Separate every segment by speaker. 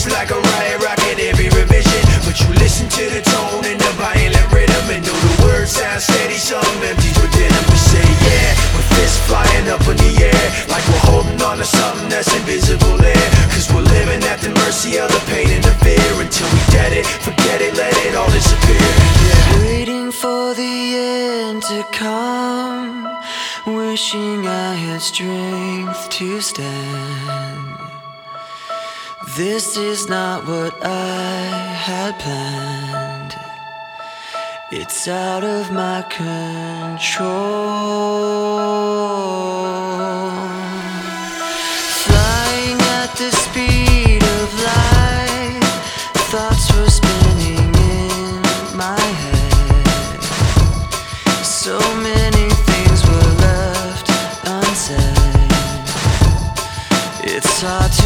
Speaker 1: It's like a riot rocking rocket every revision. But you listen to the tone and the violent rhythm. And though the words sound steady, some empty within them. But say, yeah, with fists flying up in the air. Like we're holding on to something that's invisible there. Cause we're living at the mercy of the pain and the fear. Until we get it, forget it, let it all disappear. Yeah.
Speaker 2: Waiting for the end to come. Wishing I had strength to stand this is not what I had planned. It's out of my control. Flying at the speed of light, thoughts were spinning in my head. So many things were left unsaid. It's hard to.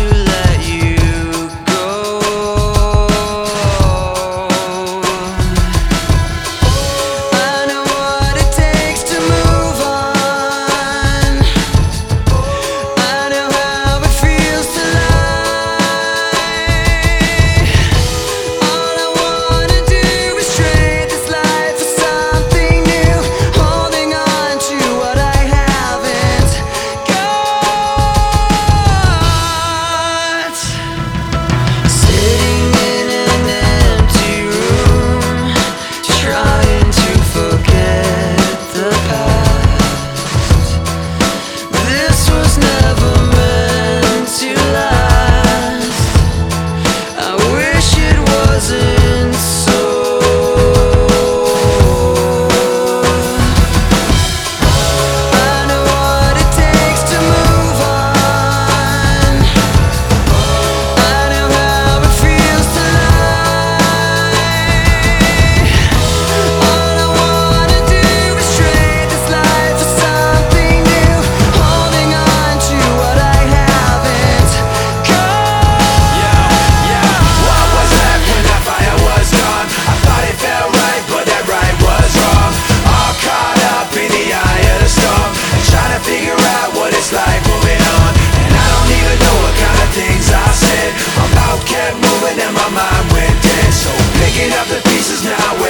Speaker 1: and my mind went dead. So picking up the pieces now.